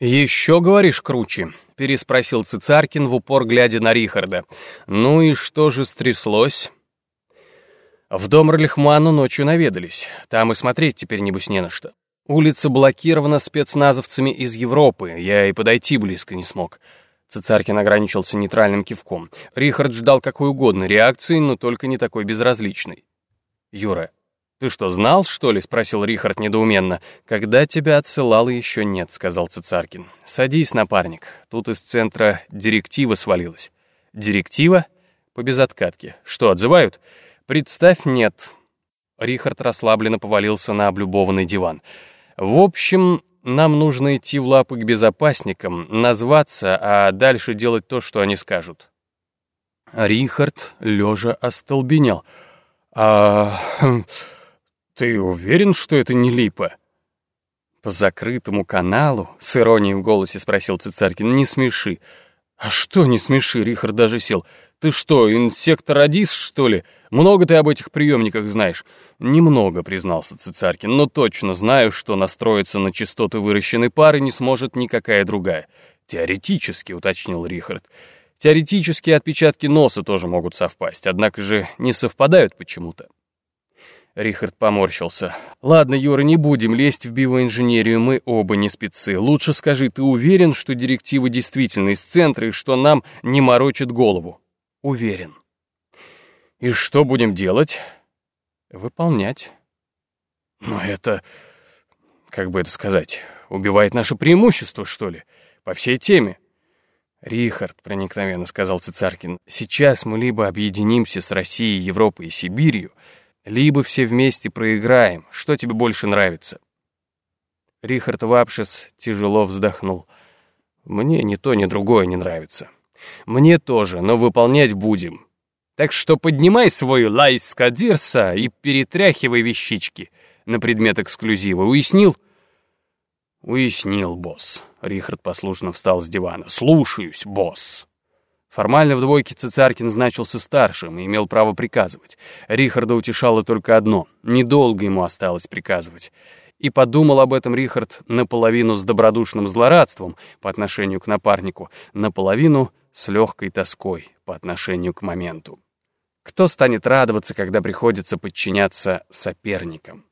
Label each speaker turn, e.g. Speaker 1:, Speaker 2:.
Speaker 1: «Еще, говоришь, круче?» — переспросил Цицаркин в упор, глядя на Рихарда. «Ну и что же стряслось?» В дом Ролихману ночью наведались. Там и смотреть теперь, небось, не на что. Улица блокирована спецназовцами из Европы. Я и подойти близко не смог. Цицаркин ограничился нейтральным кивком. Рихард ждал какой угодно реакции, но только не такой безразличной. «Юра, ты что, знал, что ли?» — спросил Рихард недоуменно. «Когда тебя отсылал, еще нет», — сказал Цицаркин. «Садись, напарник. Тут из центра директива свалилась». «Директива?» «По безоткатке. Что, отзывают?» «Представь, нет». Рихард расслабленно повалился на облюбованный диван. «В общем, нам нужно идти в лапы к безопасникам, назваться, а дальше делать то, что они скажут». Рихард лежа остолбенел. «А ты уверен, что это не липа?» «По закрытому каналу?» — с иронией в голосе спросил Цицаркин. «Не смеши». «А что не смеши?» — Рихард даже сел. «Ты что, инсекторадист, что ли? Много ты об этих приемниках знаешь?» «Немного», — признался Цицаркин, «но точно знаю, что настроиться на частоты выращенной пары не сможет никакая другая». «Теоретически», — уточнил Рихард. «Теоретически отпечатки носа тоже могут совпасть, однако же не совпадают почему-то». Рихард поморщился. «Ладно, Юра, не будем лезть в биоинженерию, мы оба не спецы. Лучше скажи, ты уверен, что директивы действительно из центра и что нам не морочит голову?» Уверен. И что будем делать? Выполнять. Но это, как бы это сказать, убивает наше преимущество, что ли, по всей теме. «Рихард», — проникновенно сказал Цицаркин, — «сейчас мы либо объединимся с Россией, Европой и Сибирью, либо все вместе проиграем. Что тебе больше нравится?» Рихард Вапшис тяжело вздохнул. «Мне ни то, ни другое не нравится». Мне тоже, но выполнять будем. Так что поднимай свою лайс кадирса и перетряхивай вещички на предмет эксклюзива. Уяснил? Уяснил, босс. Рихард послушно встал с дивана. Слушаюсь, босс. Формально в двойке Цицаркин значился старшим и имел право приказывать. Рихарда утешало только одно — недолго ему осталось приказывать. И подумал об этом Рихард наполовину с добродушным злорадством по отношению к напарнику, наполовину с легкой тоской по отношению к моменту. Кто станет радоваться, когда приходится подчиняться соперникам?